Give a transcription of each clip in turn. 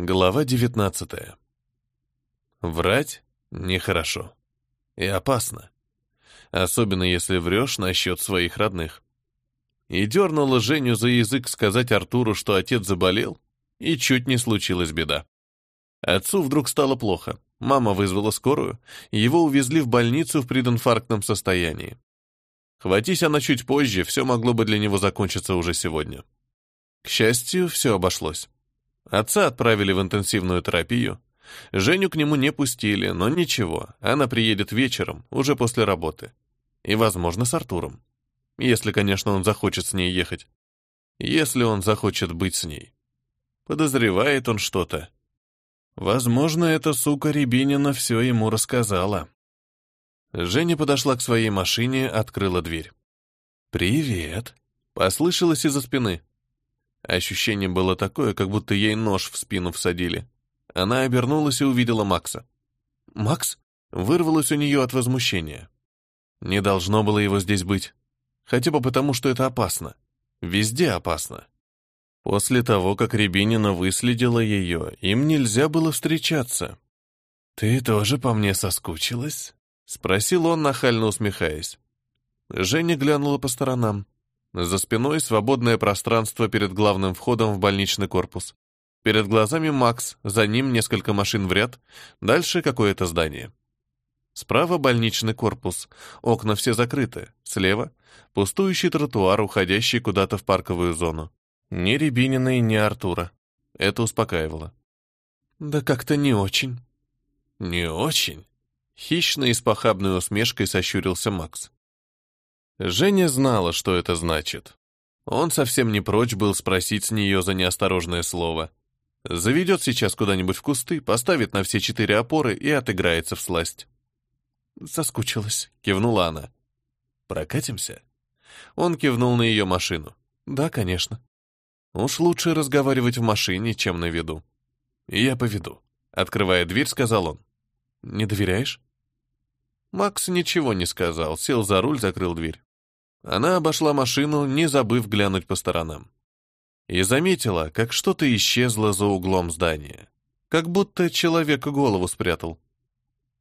Глава 19. Врать нехорошо. И опасно. Особенно если врешь насчет своих родных. И дернула Женю за язык сказать Артуру, что отец заболел, и чуть не случилась беда. Отцу вдруг стало плохо. Мама вызвала скорую, его увезли в больницу в прединфарктном состоянии. Хватись она чуть позже, все могло бы для него закончиться уже сегодня. К счастью, все обошлось. Отца отправили в интенсивную терапию. Женю к нему не пустили, но ничего, она приедет вечером, уже после работы. И, возможно, с Артуром. Если, конечно, он захочет с ней ехать. Если он захочет быть с ней. Подозревает он что-то. Возможно, эта сука Рябинина все ему рассказала. Женя подошла к своей машине, открыла дверь. «Привет», — послышалось из-за спины. Ощущение было такое, как будто ей нож в спину всадили. Она обернулась и увидела Макса. «Макс?» вырвалось у нее от возмущения. Не должно было его здесь быть. Хотя бы потому, что это опасно. Везде опасно. После того, как Рябинина выследила ее, им нельзя было встречаться. «Ты тоже по мне соскучилась?» — спросил он, нахально усмехаясь. Женя глянула по сторонам. За спиной свободное пространство перед главным входом в больничный корпус. Перед глазами Макс, за ним несколько машин в ряд, дальше какое-то здание. Справа больничный корпус, окна все закрыты, слева — пустующий тротуар, уходящий куда-то в парковую зону. Ни Рябинина ни Артура. Это успокаивало. «Да как-то не очень». «Не очень?» Хищно и с похабной усмешкой сощурился Макс. Женя знала, что это значит. Он совсем не прочь был спросить с нее за неосторожное слово. Заведет сейчас куда-нибудь в кусты, поставит на все четыре опоры и отыграется в сласть. «Соскучилась», — кивнула она. «Прокатимся?» Он кивнул на ее машину. «Да, конечно. Уж лучше разговаривать в машине, чем на виду». «Я поведу», — открывая дверь, сказал он. «Не доверяешь?» Макс ничего не сказал, сел за руль, закрыл дверь. Она обошла машину, не забыв глянуть по сторонам. И заметила, как что-то исчезло за углом здания. Как будто человек голову спрятал.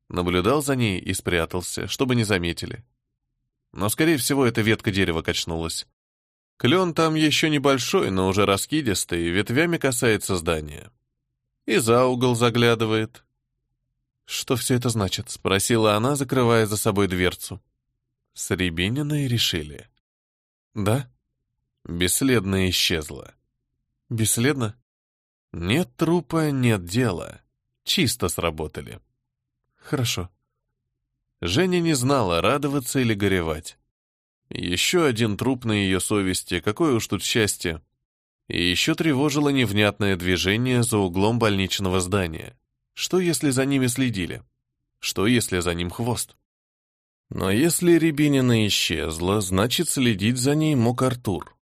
Наблюдал за ней и спрятался, чтобы не заметили. Но, скорее всего, эта ветка дерева качнулась. Клен там еще небольшой, но уже раскидистый, ветвями касается здания. И за угол заглядывает. «Что все это значит?» — спросила она, закрывая за собой дверцу. С Рябининой решили. Да? Бесследно исчезла. Бесследно? Нет трупа, нет дела. Чисто сработали. Хорошо. Женя не знала, радоваться или горевать. Еще один труп на ее совести, какое уж тут счастье. И еще тревожило невнятное движение за углом больничного здания. Что, если за ними следили? Что, если за ним хвост? Но если Рябинина исчезла, значит, следить за ней мог Артур.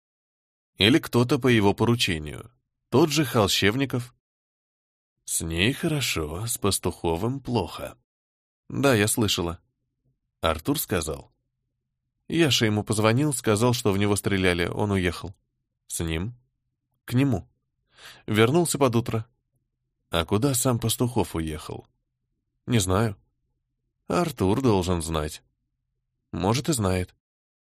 Или кто-то по его поручению. Тот же Холщевников. С ней хорошо, с Пастуховым плохо. Да, я слышала. Артур сказал. Яша ему позвонил, сказал, что в него стреляли, он уехал. С ним? К нему. Вернулся под утро. А куда сам Пастухов уехал? Не знаю. Артур должен знать. Может, и знает.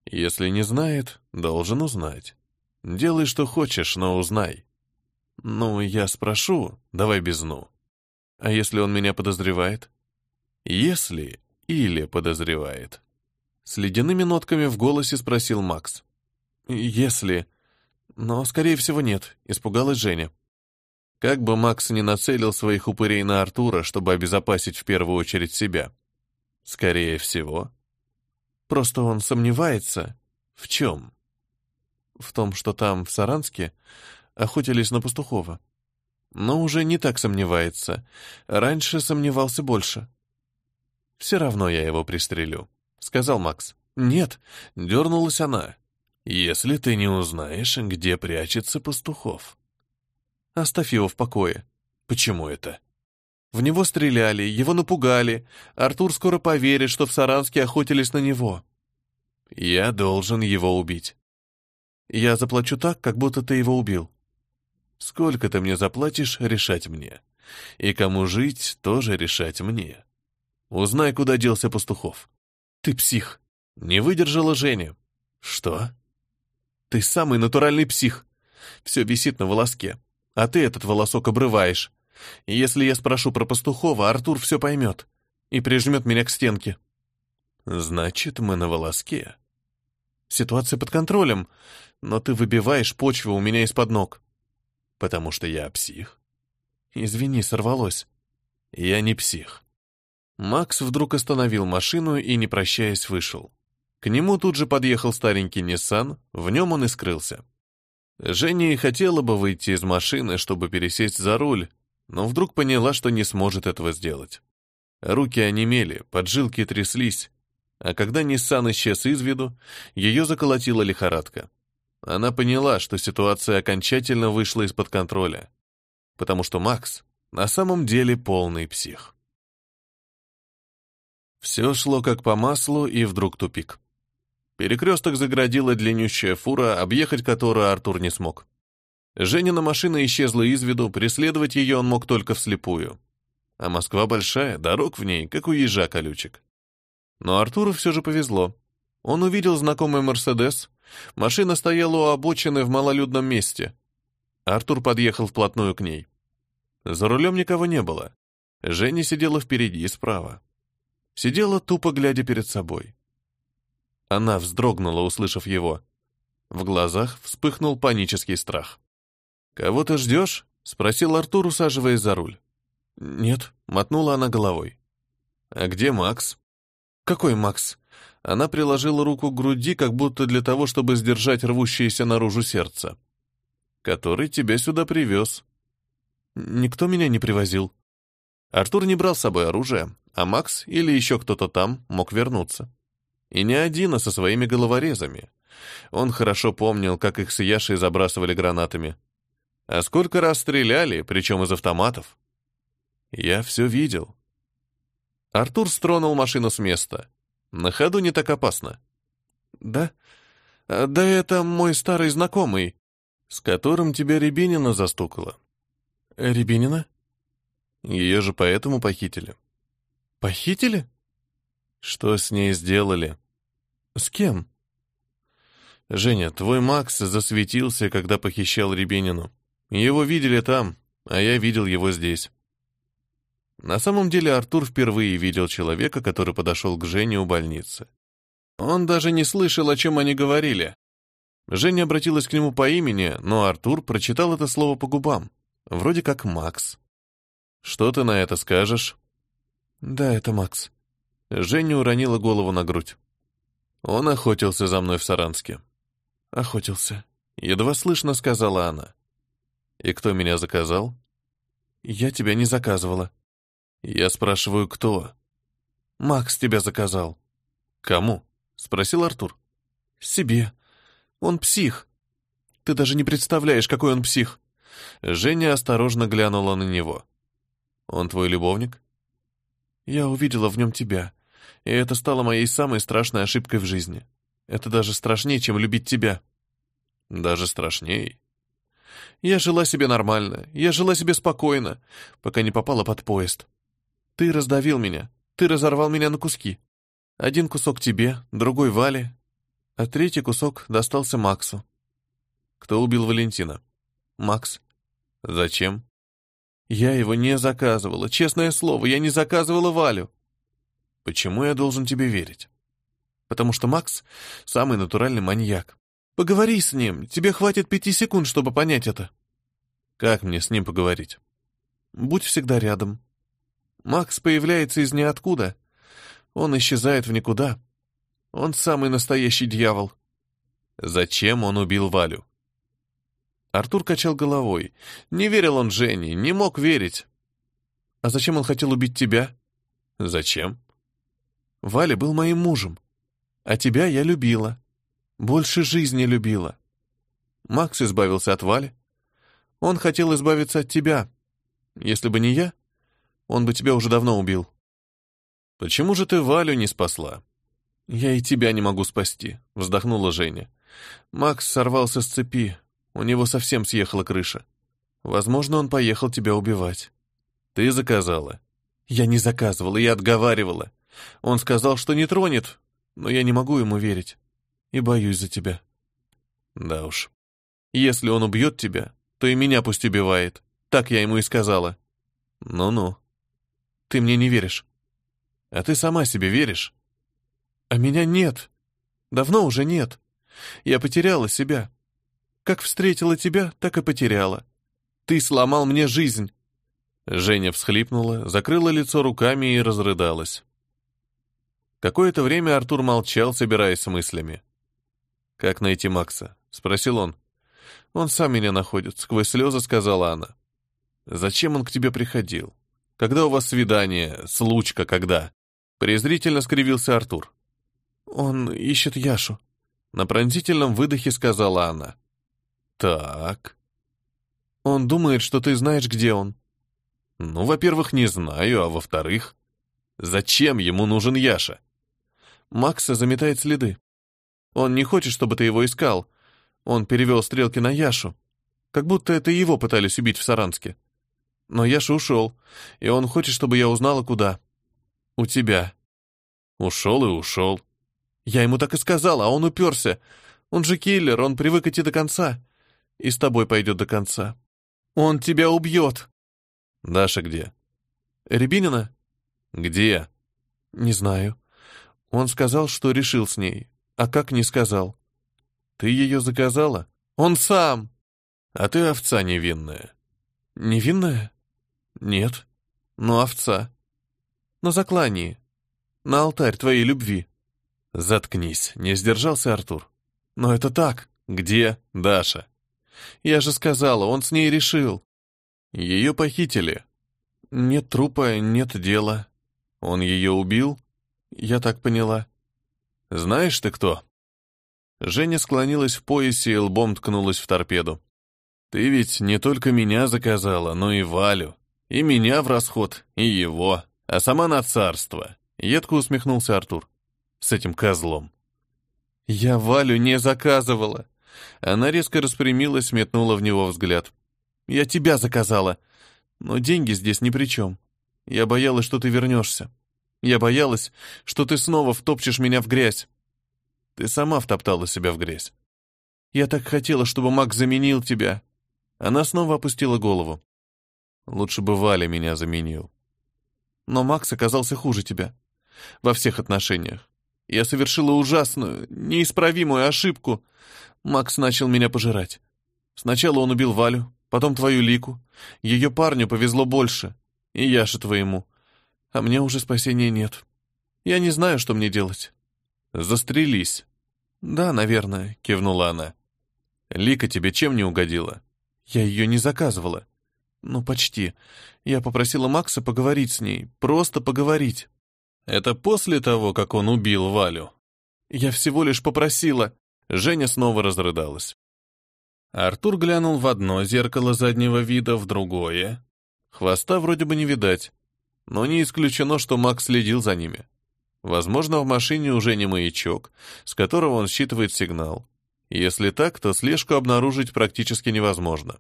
Если не знает, должен узнать. Делай, что хочешь, но узнай. Ну, я спрошу, давай без «ну». А если он меня подозревает? Если или подозревает. С ледяными нотками в голосе спросил Макс. Если... Но, скорее всего, нет, испугалась Женя. Как бы Макс не нацелил своих упырей на Артура, чтобы обезопасить в первую очередь себя. Скорее всего, Просто он сомневается. В чем? В том, что там, в Саранске, охотились на Пастухова. Но уже не так сомневается. Раньше сомневался больше. «Все равно я его пристрелю», — сказал Макс. «Нет», — дернулась она. «Если ты не узнаешь, где прячется Пастухов». «Оставь его в покое». «Почему это?» В него стреляли, его напугали. Артур скоро поверит, что в Саранске охотились на него. Я должен его убить. Я заплачу так, как будто ты его убил. Сколько ты мне заплатишь, решать мне. И кому жить, тоже решать мне. Узнай, куда делся Пастухов. Ты псих. Не выдержала Женя. Что? Ты самый натуральный псих. Все висит на волоске, а ты этот волосок обрываешь. Если я спрошу про Пастухова, Артур все поймет и прижмет меня к стенке. Значит, мы на волоске. Ситуация под контролем, но ты выбиваешь почву у меня из-под ног. Потому что я псих. Извини, сорвалось. Я не псих. Макс вдруг остановил машину и, не прощаясь, вышел. К нему тут же подъехал старенький Ниссан, в нем он и скрылся. Женя и хотела бы выйти из машины, чтобы пересесть за руль, но вдруг поняла, что не сможет этого сделать. Руки онемели, поджилки тряслись, а когда Ниссан исчез из виду, ее заколотила лихорадка. Она поняла, что ситуация окончательно вышла из-под контроля, потому что Макс на самом деле полный псих. Все шло как по маслу, и вдруг тупик. Перекресток заградила длиннющая фура, объехать которую Артур не смог. Женина машина исчезла из виду, преследовать ее он мог только вслепую. А Москва большая, дорог в ней, как у ежа колючек. Но Артуру все же повезло. Он увидел знакомый «Мерседес». Машина стояла у обочины в малолюдном месте. Артур подъехал вплотную к ней. За рулем никого не было. Женя сидела впереди и справа. Сидела, тупо глядя перед собой. Она вздрогнула, услышав его. В глазах вспыхнул панический страх. «Кого ты ждешь?» — спросил Артур, усаживаясь за руль. «Нет», — мотнула она головой. «А где Макс?» «Какой Макс?» Она приложила руку к груди, как будто для того, чтобы сдержать рвущееся наружу сердце. «Который тебя сюда привез». «Никто меня не привозил». Артур не брал с собой оружие, а Макс или еще кто-то там мог вернуться. И не один, а со своими головорезами. Он хорошо помнил, как их с Яшей забрасывали гранатами. А сколько раз стреляли, причем из автоматов. Я все видел. Артур стронул машину с места. На ходу не так опасно. Да? Да это мой старый знакомый, с которым тебя Рябинина застукала. Рябинина? Ее же поэтому похитили. Похитили? Что с ней сделали? С кем? Женя, твой Макс засветился, когда похищал Рябинину. Его видели там, а я видел его здесь. На самом деле Артур впервые видел человека, который подошел к Жене у больницы. Он даже не слышал, о чем они говорили. Женя обратилась к нему по имени, но Артур прочитал это слово по губам, вроде как Макс. «Что ты на это скажешь?» «Да, это Макс». Женя уронила голову на грудь. Он охотился за мной в Саранске. Охотился. Едва слышно сказала она. И кто меня заказал? Я тебя не заказывала. Я спрашиваю, кто? Макс тебя заказал. Кому? Спросил Артур. Себе. Он псих. Ты даже не представляешь, какой он псих. Женя осторожно глянула на него. Он твой любовник? Я увидела в нем тебя и это стало моей самой страшной ошибкой в жизни. Это даже страшнее, чем любить тебя. Даже страшнее. Я жила себе нормально, я жила себе спокойно, пока не попала под поезд. Ты раздавил меня, ты разорвал меня на куски. Один кусок тебе, другой Вале, а третий кусок достался Максу. Кто убил Валентина? Макс. Зачем? Я его не заказывала, честное слово, я не заказывала Валю. Почему я должен тебе верить? Потому что Макс — самый натуральный маньяк. Поговори с ним, тебе хватит пяти секунд, чтобы понять это. Как мне с ним поговорить? Будь всегда рядом. Макс появляется из ниоткуда. Он исчезает в никуда. Он самый настоящий дьявол. Зачем он убил Валю? Артур качал головой. Не верил он Жене, не мог верить. А зачем он хотел убить тебя? Зачем? Валя был моим мужем. А тебя я любила. Больше жизни любила. Макс избавился от Вали. Он хотел избавиться от тебя. Если бы не я, он бы тебя уже давно убил. Почему же ты Валю не спасла? Я и тебя не могу спасти, вздохнула Женя. Макс сорвался с цепи. У него совсем съехала крыша. Возможно, он поехал тебя убивать. Ты заказала. Я не заказывала, я отговаривала. Он сказал, что не тронет, но я не могу ему верить. И боюсь за тебя. Да уж. Если он убьет тебя, то и меня пусть убивает. Так я ему и сказала. Ну-ну. Ты мне не веришь. А ты сама себе веришь? А меня нет. Давно уже нет. Я потеряла себя. Как встретила тебя, так и потеряла. Ты сломал мне жизнь. Женя всхлипнула, закрыла лицо руками и разрыдалась. Какое-то время Артур молчал, собираясь с мыслями. «Как найти Макса?» — спросил он. «Он сам меня находит», — сквозь слезы сказала она. «Зачем он к тебе приходил? Когда у вас свидание? Случка когда?» Презрительно скривился Артур. «Он ищет Яшу», — на пронзительном выдохе сказала она. «Так...» «Он думает, что ты знаешь, где он». «Ну, во-первых, не знаю, а во-вторых, зачем ему нужен Яша?» Макса заметает следы. Он не хочет, чтобы ты его искал. Он перевел стрелки на Яшу. Как будто это его пытались убить в Саранске. Но Яша ушел, и он хочет, чтобы я узнала, куда. У тебя. Ушел и ушел. Я ему так и сказала, а он уперся. Он же киллер, он привык идти до конца. И с тобой пойдет до конца. Он тебя убьет. Даша где? Рябинина? Где? Не знаю. Он сказал, что решил с ней. А как не сказал? Ты ее заказала? Он сам. А ты овца невинная. Невинная? Нет. Но овца. На заклании. На алтарь твоей любви. Заткнись, не сдержался Артур. Но это так. Где Даша? Я же сказала, он с ней решил. Ее похитили. Нет трупа, нет дела. Он ее убил? Я так поняла. Знаешь ты кто? Женя склонилась в поясе и лбом ткнулась в торпеду. Ты ведь не только меня заказала, но и Валю. И меня в расход, и его. А сама на царство. Едко усмехнулся Артур. С этим козлом. Я Валю не заказывала. Она резко распрямилась, метнула в него взгляд. Я тебя заказала. Но деньги здесь ни при чем. Я боялась, что ты вернешься. Я боялась, что ты снова втопчешь меня в грязь. Ты сама втоптала себя в грязь. Я так хотела, чтобы Макс заменил тебя. Она снова опустила голову. Лучше бы Валя меня заменил. Но Макс оказался хуже тебя. Во всех отношениях. Я совершила ужасную, неисправимую ошибку. Макс начал меня пожирать. Сначала он убил Валю, потом твою Лику. Ее парню повезло больше. И Яше твоему а мне уже спасения нет. Я не знаю, что мне делать. Застрелись. Да, наверное, кивнула она. Лика тебе чем не угодила? Я ее не заказывала. Ну, почти. Я попросила Макса поговорить с ней, просто поговорить. Это после того, как он убил Валю? Я всего лишь попросила. Женя снова разрыдалась. Артур глянул в одно зеркало заднего вида, в другое. Хвоста вроде бы не видать но не исключено, что Макс следил за ними. Возможно, в машине уже не маячок, с которого он считывает сигнал. Если так, то слежку обнаружить практически невозможно.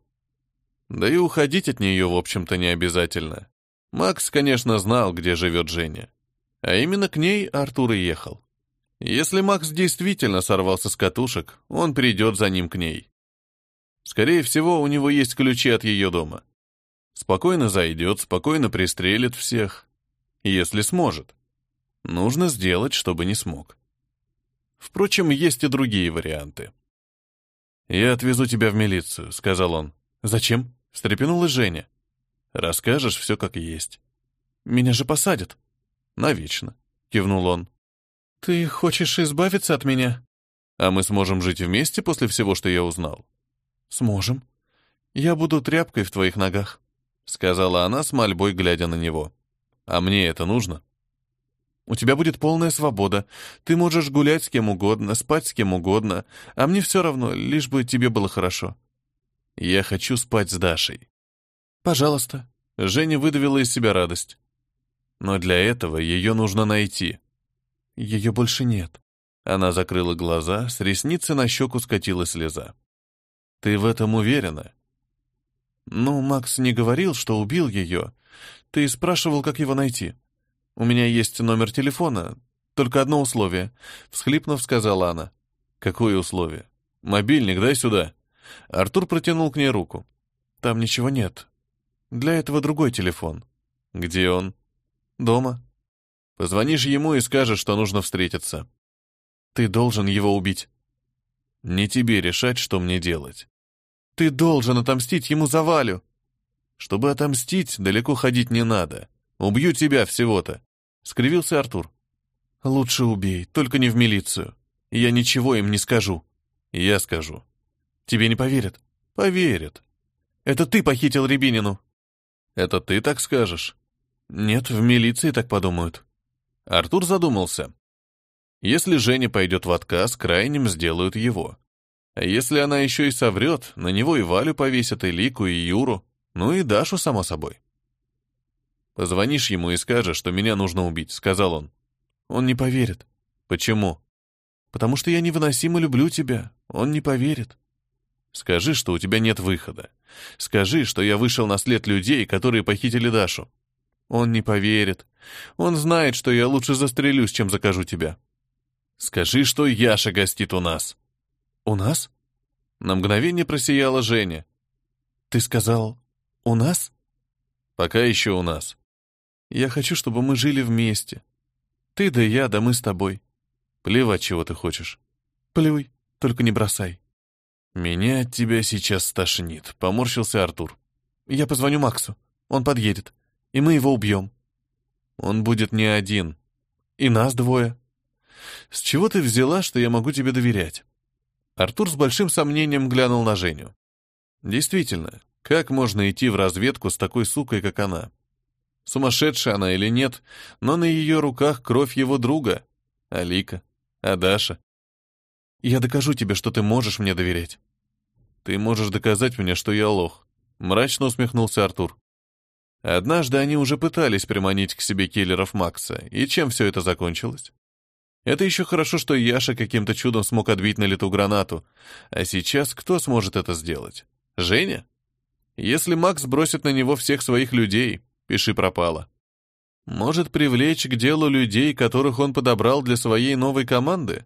Да и уходить от нее, в общем-то, не обязательно. Макс, конечно, знал, где живет Женя. А именно к ней Артур и ехал. Если Макс действительно сорвался с катушек, он придет за ним к ней. Скорее всего, у него есть ключи от ее дома. Спокойно зайдет, спокойно пристрелит всех. Если сможет. Нужно сделать, чтобы не смог. Впрочем, есть и другие варианты. «Я отвезу тебя в милицию», — сказал он. «Зачем?» — встрепенулась Женя. «Расскажешь все как есть». «Меня же посадят». «Навечно», — кивнул он. «Ты хочешь избавиться от меня?» «А мы сможем жить вместе после всего, что я узнал?» «Сможем. Я буду тряпкой в твоих ногах». — сказала она с мольбой, глядя на него. «А мне это нужно?» «У тебя будет полная свобода. Ты можешь гулять с кем угодно, спать с кем угодно, а мне все равно, лишь бы тебе было хорошо». «Я хочу спать с Дашей». «Пожалуйста». Женя выдавила из себя радость. «Но для этого ее нужно найти». «Ее больше нет». Она закрыла глаза, с ресницы на щеку скатила слеза. «Ты в этом уверена?» Ну, Макс не говорил, что убил ее. Ты спрашивал, как его найти. У меня есть номер телефона, только одно условие. Всхлипнув, сказала она. Какое условие? Мобильник дай сюда. Артур протянул к ней руку. Там ничего нет. Для этого другой телефон. Где он? Дома. Позвонишь ему и скажешь, что нужно встретиться. Ты должен его убить. Не тебе решать, что мне делать. Ты должен отомстить ему за Валю. Чтобы отомстить, далеко ходить не надо. Убью тебя всего-то. Скривился Артур. Лучше убей, только не в милицию. Я ничего им не скажу. Я скажу. Тебе не поверят? Поверят. Это ты похитил Рябинину. Это ты так скажешь? Нет, в милиции так подумают. Артур задумался. Если Женя пойдет в отказ, крайним сделают его. Если она еще и соврет, на него и Валю повесят, и Лику, и Юру, ну и Дашу, само собой. «Позвонишь ему и скажешь, что меня нужно убить», — сказал он. Он не поверит. Почему? Потому что я невыносимо люблю тебя. Он не поверит. Скажи, что у тебя нет выхода. Скажи, что я вышел на след людей, которые похитили Дашу. Он не поверит. Он знает, что я лучше застрелюсь, чем закажу тебя. Скажи, что Яша гостит у нас. У нас? На мгновение просияла Женя. Ты сказал «у нас»? Пока еще у нас. Я хочу, чтобы мы жили вместе. Ты да я, да мы с тобой. Плевать, чего ты хочешь. Плюй, только не бросай. Меня от тебя сейчас стошнит, поморщился Артур. Я позвоню Максу. Он подъедет. И мы его убьем. Он будет не один. И нас двое. С чего ты взяла, что я могу тебе доверять? Артур с большим сомнением глянул на Женю. Действительно, как можно идти в разведку с такой сукой, как она? Сумасшедшая она или нет, но на ее руках кровь его друга. Алика, Адаша. Я докажу тебе, что ты можешь мне доверять. Ты можешь доказать мне, что я лох. Мрачно усмехнулся Артур. Однажды они уже пытались приманить к себе киллеров Макса, и чем все это закончилось? Это еще хорошо, что Яша каким-то чудом смог отбить на лету гранату. А сейчас кто сможет это сделать? Женя? Если Макс бросит на него всех своих людей, пиши пропало. Может привлечь к делу людей, которых он подобрал для своей новой команды?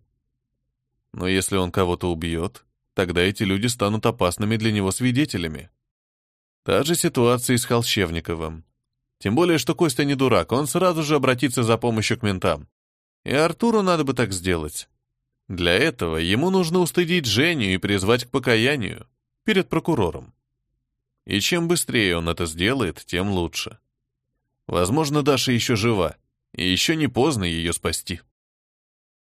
Но если он кого-то убьет, тогда эти люди станут опасными для него свидетелями. Та же ситуация и с Холщевниковым. Тем более, что Костя не дурак, он сразу же обратится за помощью к ментам. И Артуру надо бы так сделать. Для этого ему нужно устыдить Женю и призвать к покаянию перед прокурором. И чем быстрее он это сделает, тем лучше. Возможно, Даша еще жива, и еще не поздно ее спасти.